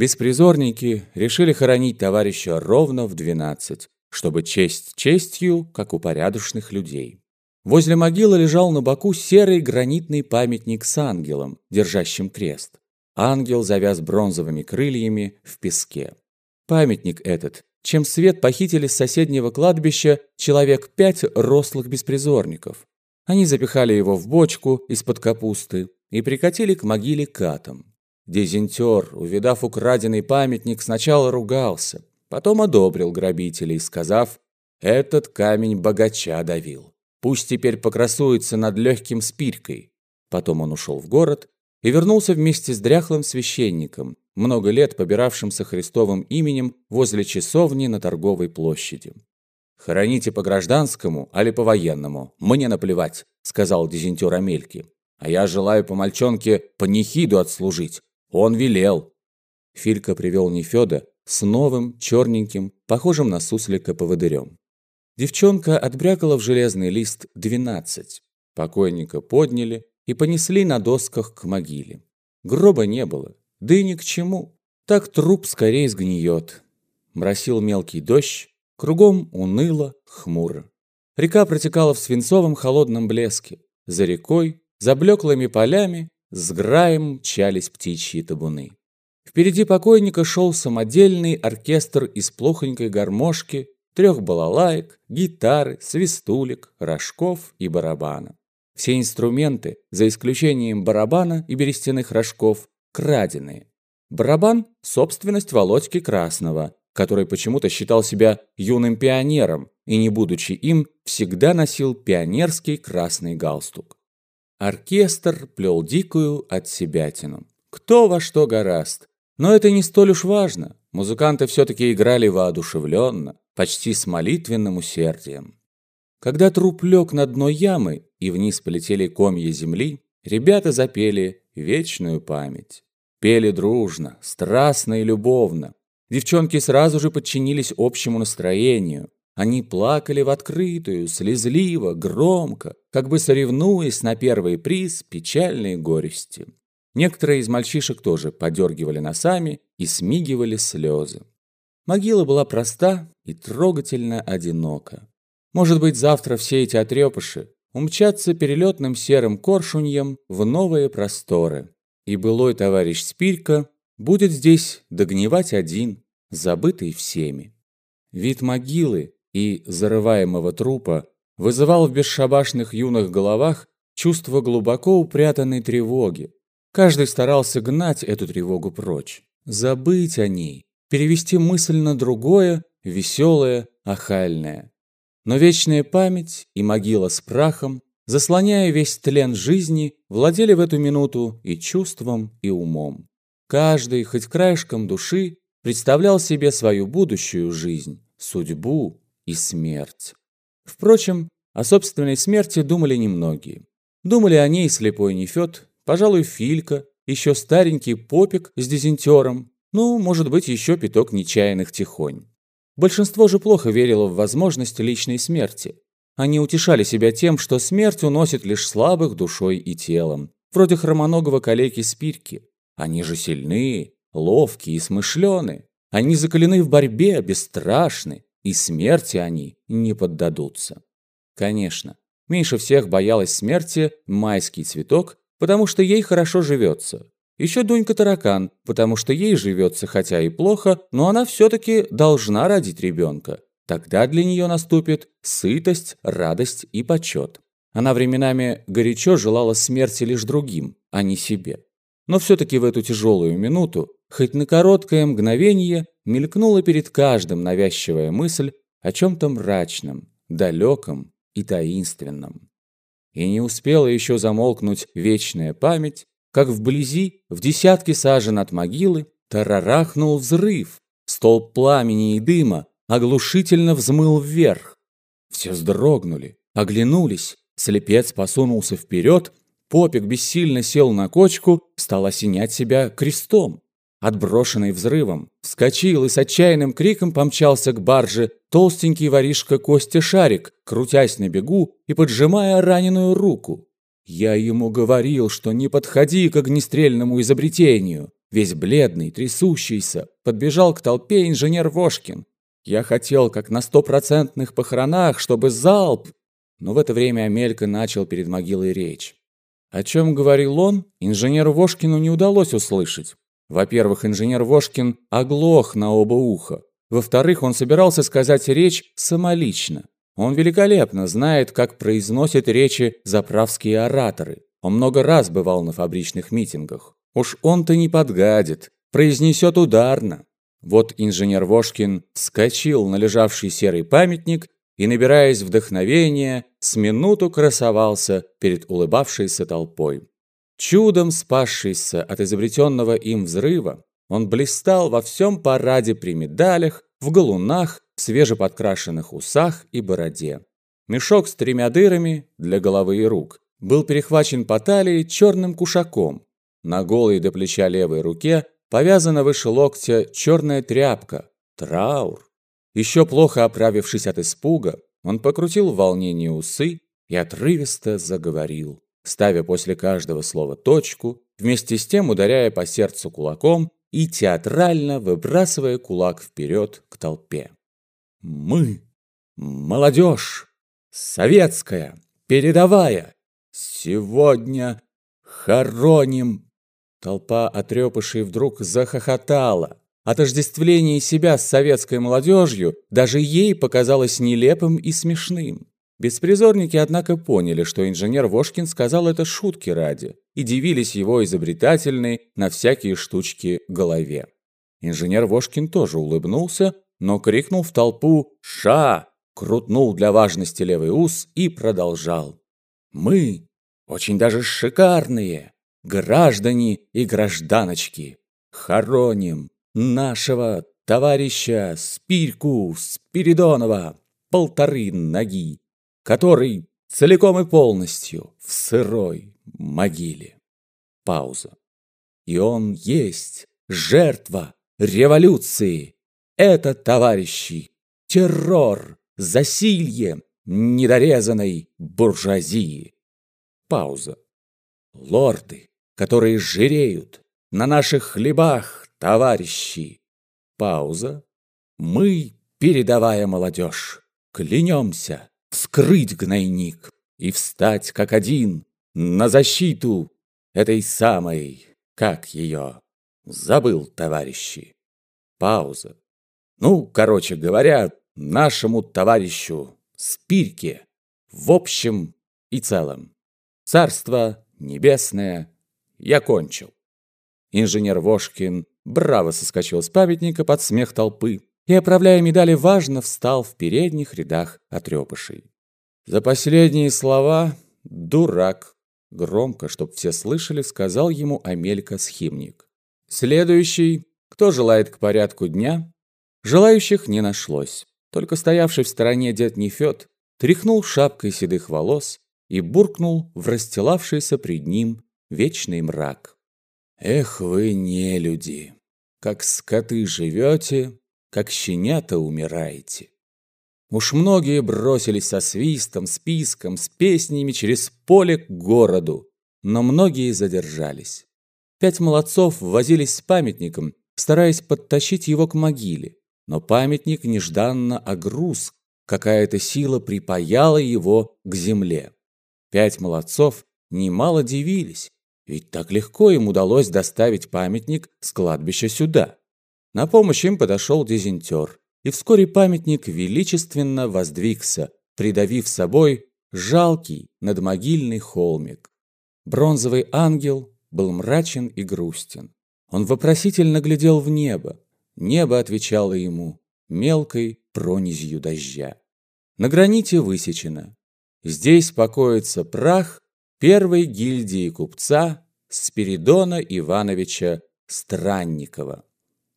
Беспризорники решили хоронить товарища ровно в двенадцать, чтобы честь честью, как у порядочных людей. Возле могилы лежал на боку серый гранитный памятник с ангелом, держащим крест. Ангел завяз бронзовыми крыльями в песке. Памятник этот, чем свет похитили с соседнего кладбища человек пять рослых беспризорников. Они запихали его в бочку из-под капусты и прикатили к могиле катом. Дезинтер, увидав украденный памятник, сначала ругался, потом одобрил грабителей, сказав, «Этот камень богача давил. Пусть теперь покрасуется над легким спиркой». Потом он ушел в город и вернулся вместе с дряхлым священником, много лет побиравшимся Христовым именем возле часовни на торговой площади. «Хороните по гражданскому, али по военному, мне наплевать», — сказал дезинтер Амельки. «А я желаю по мальчонке панихиду отслужить. Он велел». Филька привел Нефёда с новым, черненьким, похожим на суслика поводырем. Девчонка отбрякала в железный лист двенадцать. Покойника подняли и понесли на досках к могиле. Гроба не было, да и ни к чему. Так труп скорее сгниет. Мросил мелкий дождь, Кругом уныло, хмуро. Река протекала в свинцовом холодном блеске. За рекой, за блеклыми полями, с граем мчались птичьи табуны. Впереди покойника шел самодельный оркестр из плохонькой гармошки, трех балалаек, гитары, свистулек, рожков и барабана. Все инструменты, за исключением барабана и берестяных рожков, краденые. Барабан – собственность Володьки Красного, который почему-то считал себя юным пионером и, не будучи им, всегда носил пионерский красный галстук. Оркестр плел дикую от себятину. Кто во что гораст. Но это не столь уж важно. Музыканты все-таки играли воодушевленно, почти с молитвенным усердием. Когда труп лег на дно ямы и вниз полетели комья земли, ребята запели вечную память. Пели дружно, страстно и любовно, Девчонки сразу же подчинились общему настроению. Они плакали в открытую, слезливо, громко, как бы соревнуясь на первый приз печальные горести. Некоторые из мальчишек тоже подергивали носами и смигивали слезы. Могила была проста и трогательно одинока. Может быть, завтра все эти отрепыши умчатся перелетным серым коршуньем в новые просторы. И былой товарищ Спирька будет здесь догнивать один, забытый всеми. Вид могилы и зарываемого трупа вызывал в бесшабашных юных головах чувство глубоко упрятанной тревоги. Каждый старался гнать эту тревогу прочь, забыть о ней, перевести мысль на другое, веселое, охальное. Но вечная память и могила с прахом, заслоняя весь тлен жизни, владели в эту минуту и чувством, и умом. Каждый, хоть краешком души, представлял себе свою будущую жизнь, судьбу и смерть. Впрочем, о собственной смерти думали немногие. Думали о ней слепой Нефёд, пожалуй, Филька, еще старенький попик с дизентером, ну, может быть, еще пяток нечаянных тихонь. Большинство же плохо верило в возможность личной смерти. Они утешали себя тем, что смерть уносит лишь слабых душой и телом, вроде хромоногого калеки Спирки. Они же сильны, ловкие и смышлены. Они закалены в борьбе, бесстрашны, и смерти они не поддадутся. Конечно, меньше всех боялась смерти майский цветок, потому что ей хорошо живется. Еще Дунька таракан, потому что ей живется хотя и плохо, но она все-таки должна родить ребенка. Тогда для нее наступит сытость, радость и почет. Она временами горячо желала смерти лишь другим, а не себе. Но все-таки в эту тяжелую минуту, хоть на короткое мгновение, мелькнула перед каждым навязчивая мысль о чем-то мрачном, далеком и таинственном. И не успела еще замолкнуть вечная память, как вблизи, в десятке сажен от могилы, тарарахнул взрыв. Столб пламени и дыма оглушительно взмыл вверх. Все вздрогнули, оглянулись, слепец посунулся вперед, Попик бессильно сел на кочку, стал осенять себя крестом. Отброшенный взрывом, вскочил и с отчаянным криком помчался к барже толстенький воришка Костя Шарик, крутясь на бегу и поджимая раненую руку. Я ему говорил, что не подходи к огнестрельному изобретению. Весь бледный, трясущийся, подбежал к толпе инженер Вошкин. Я хотел, как на стопроцентных похоронах, чтобы залп. Но в это время Амелька начал перед могилой речь. О чем говорил он, инженеру Вошкину не удалось услышать. Во-первых, инженер Вошкин оглох на оба уха. Во-вторых, он собирался сказать речь самолично. Он великолепно знает, как произносят речи заправские ораторы. Он много раз бывал на фабричных митингах. Уж он-то не подгадит, произнесет ударно. Вот инженер Вошкин вскочил на лежавший серый памятник и, набираясь вдохновения, с минуту красовался перед улыбавшейся толпой. Чудом спасшийся от изобретенного им взрыва, он блистал во всем параде при медалях, в галунах, в свежеподкрашенных усах и бороде. Мешок с тремя дырами для головы и рук был перехвачен по талии черным кушаком. На голой до плеча левой руке повязана выше локтя черная тряпка, траур. Еще плохо оправившись от испуга, он покрутил в волнении усы и отрывисто заговорил ставя после каждого слова точку, вместе с тем ударяя по сердцу кулаком и театрально выбрасывая кулак вперед к толпе. «Мы, молодежь, советская, передовая, сегодня хороним...» Толпа отрепышей вдруг захохотала. Отождествление себя с советской молодежью даже ей показалось нелепым и смешным. Беспризорники, однако, поняли, что инженер Вошкин сказал это шутки ради, и дивились его изобретательной на всякие штучки голове. Инженер Вошкин тоже улыбнулся, но крикнул в толпу «Ша!», крутнул для важности левый ус и продолжал. «Мы, очень даже шикарные, граждане и гражданочки, хороним нашего товарища Спирьку Спиридонова, полторы ноги, который целиком и полностью в сырой могиле. Пауза. И он есть жертва революции. Это, товарищи, террор, засилье недорезанной буржуазии. Пауза. Лорды, которые жиреют на наших хлебах, товарищи. Пауза. Мы, передовая молодежь, клянемся вскрыть гнойник и встать как один на защиту этой самой, как ее, забыл, товарищи. Пауза. Ну, короче говоря, нашему товарищу Спирке, в общем и целом. Царство небесное, я кончил. Инженер Вошкин браво соскочил с памятника под смех толпы, и, оправляя медали, важно встал в передних рядах отрепышей. За последние слова «дурак» громко, чтоб все слышали, сказал ему Амелька-схимник. Следующий, кто желает к порядку дня, желающих не нашлось. Только стоявший в стороне дед Нефёд тряхнул шапкой седых волос и буркнул в расстилавшийся пред ним вечный мрак. «Эх вы, не люди! Как скоты живете, как щенята умираете. Уж многие бросились со свистом, списком, с песнями через поле к городу, но многие задержались. Пять молодцов возились с памятником, стараясь подтащить его к могиле, но памятник нежданно огруз, какая-то сила припаяла его к земле. Пять молодцов немало дивились, ведь так легко им удалось доставить памятник с кладбища сюда. На помощь им подошел дизентер, и вскоре памятник величественно воздвигся, придавив собой жалкий надмогильный холмик. Бронзовый ангел был мрачен и грустен. Он вопросительно глядел в небо. Небо отвечало ему мелкой пронизью дождя. На граните высечено. Здесь покоится прах первой гильдии купца Спиридона Ивановича Странникова.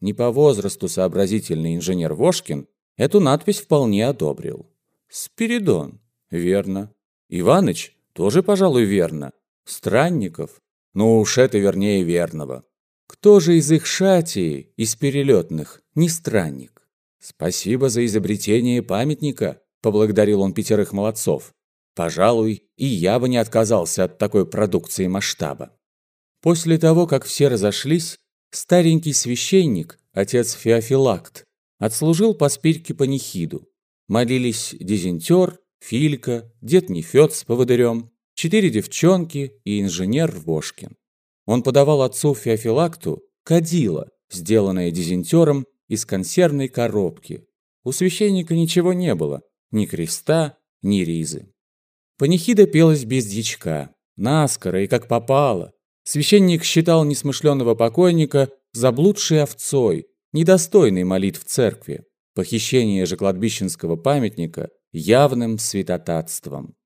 Не по возрасту сообразительный инженер Вошкин эту надпись вполне одобрил. Спиридон. Верно. Иваныч тоже, пожалуй, верно. Странников. Ну уж это вернее верного. Кто же из их шатии, из перелетных, не странник? Спасибо за изобретение памятника, поблагодарил он пятерых молодцов. Пожалуй, и я бы не отказался от такой продукции масштаба. После того, как все разошлись, старенький священник, отец Феофилакт, отслужил по спирке панихиду. Молились дизентер, Филька, дед Нефёд с поводырем, четыре девчонки и инженер Вошкин. Он подавал отцу Феофилакту кадила, сделанное дизентером из консервной коробки. У священника ничего не было, ни креста, ни ризы. Панихида пелась без дьячка, наскоро и как попало. Священник считал несмышленного покойника заблудшей овцой, недостойной молитв церкви. Похищение же кладбищенского памятника явным святотатством.